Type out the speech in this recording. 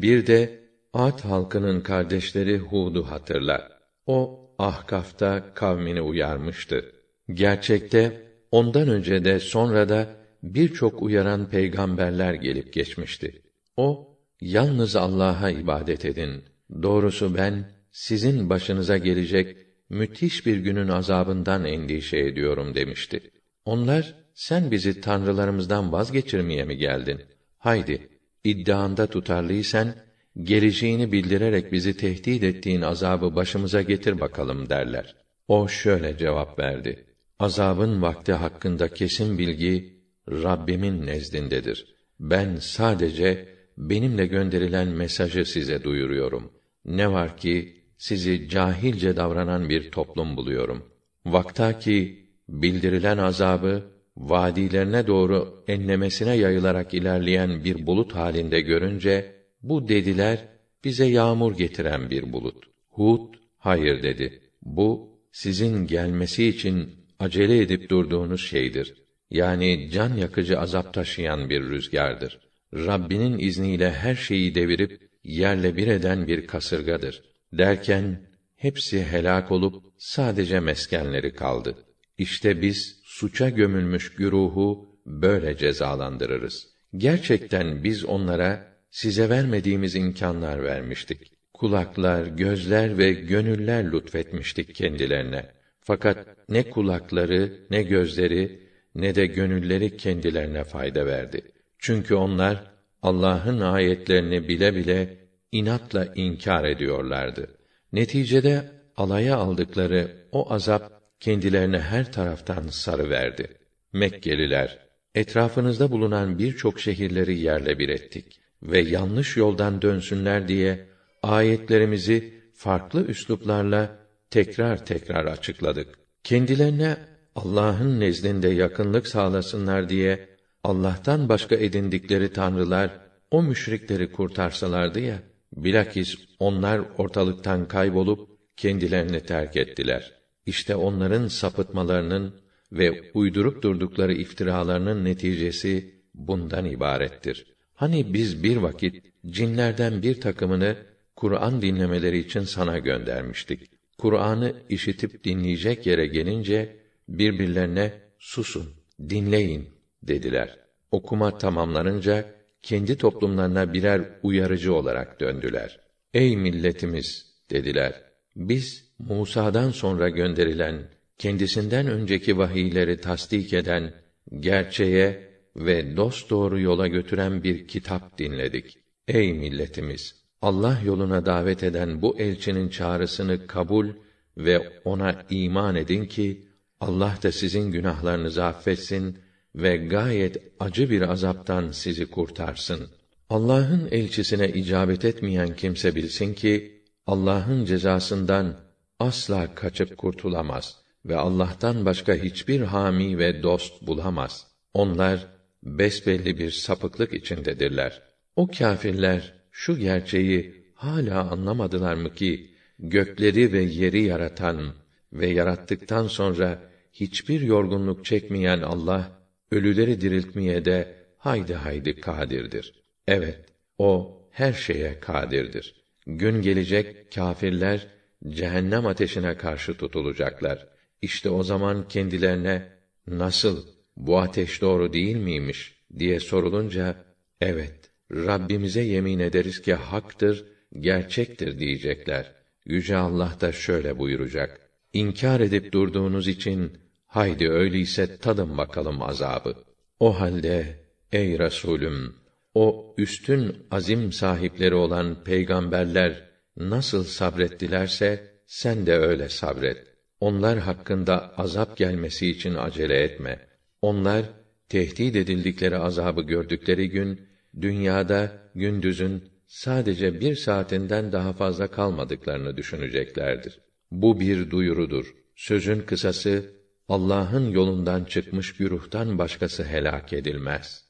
Bir de Ad halkının kardeşleri Hud'u hatırla. O Ahkaf'ta kavmini uyarmıştı. Gerçekte ondan önce de sonra da birçok uyaran peygamberler gelip geçmişti. O yalnız Allah'a ibadet edin. Doğrusu ben sizin başınıza gelecek müthiş bir günün azabından endişe ediyorum demişti. Onlar sen bizi tanrılarımızdan vazgeçirmeye mi geldin? Haydi iddianda tutarlıysan geleceğini bildirerek bizi tehdit ettiğin azabı başımıza getir bakalım derler. O şöyle cevap verdi: Azabın vakti hakkında kesin bilgi Rabbimin nezdindedir. Ben sadece benimle gönderilen mesajı size duyuruyorum. Ne var ki sizi cahilce davranan bir toplum buluyorum. Vakta ki bildirilen azabı vadilerine doğru enlemesine yayılarak ilerleyen bir bulut halinde görünce bu dediler bize yağmur getiren bir bulut. Hud hayır dedi. Bu sizin gelmesi için acele edip durduğunuz şeydir. Yani can yakıcı azap taşıyan bir rüzgardır. Rabbinin izniyle her şeyi devirip yerle bir eden bir kasırgadır. Derken hepsi helak olup sadece meskenleri kaldı. İşte biz suça gömülmüş güruhu böyle cezalandırırız. Gerçekten biz onlara size vermediğimiz imkanlar vermiştik. Kulaklar, gözler ve gönüller lütfetmiştik kendilerine. Fakat ne kulakları, ne gözleri, ne de gönülleri kendilerine fayda verdi. Çünkü onlar Allah'ın ayetlerini bile bile inatla inkar ediyorlardı. Neticede alaya aldıkları o azap kendilerine her taraftan sarı verdi. Mekkeliler, etrafınızda bulunan birçok şehirleri yerle bir ettik ve yanlış yoldan dönsünler diye ayetlerimizi farklı üsluplarla tekrar tekrar açıkladık. Kendilerine Allah'ın nezdinde yakınlık sağlasınlar diye Allah'tan başka edindikleri tanrılar o müşrikleri kurtarsalardı ya, bilakis onlar ortalıktan kaybolup kendilerini terk ettiler. İşte onların sapıtmalarının ve uydurup durdukları iftiralarının neticesi bundan ibarettir. Hani biz bir vakit cinlerden bir takımını Kur'an dinlemeleri için sana göndermiştik. Kur'an'ı işitip dinleyecek yere gelince birbirlerine susun, dinleyin dediler. Okuma tamamlanınca kendi toplumlarına birer uyarıcı olarak döndüler. Ey milletimiz dediler. Biz Musa'dan sonra gönderilen kendisinden önceki vahiyleri tasdik eden gerçeğe ve dost doğru yola götüren bir kitap dinledik. Ey milletimiz! Allah yoluna davet eden bu elçinin çağrısını kabul ve ona iman edin ki Allah da sizin günahlarınızı affetsin ve gayet acı bir azaptan sizi kurtarsın. Allah'ın elçisine icabet etmeyen kimse bilsin ki Allah'ın cezasından asla kaçıp kurtulamaz ve Allah'tan başka hiçbir hami ve dost bulamaz. Onlar besbelli bir sapıklık içindedirler. O kâfirler şu gerçeği hala anlamadılar mı ki gökleri ve yeri yaratan ve yarattıktan sonra hiçbir yorgunluk çekmeyen Allah ölüleri diriltmeye de haydi haydi kadirdir. Evet, o her şeye kadirdir. Gün gelecek kâfirler cehennem ateşine karşı tutulacaklar. İşte o zaman kendilerine nasıl bu ateş doğru değil miymiş diye sorulunca evet Rabbimize yemin ederiz ki haktır, gerçektir diyecekler. Yüce Allah da şöyle buyuracak: İnkar edip durduğunuz için haydi öyleyse tadın bakalım azabı. O halde ey Resulüm o üstün azim sahipleri olan peygamberler nasıl sabrettilerse sen de öyle sabret. Onlar hakkında azap gelmesi için acele etme. Onlar tehdit edildikleri azabı gördükleri gün dünyada gündüzün sadece bir saatinden daha fazla kalmadıklarını düşüneceklerdir. Bu bir duyurudur. Sözün kısası Allah'ın yolundan çıkmış güruhtan başkası helak edilmez.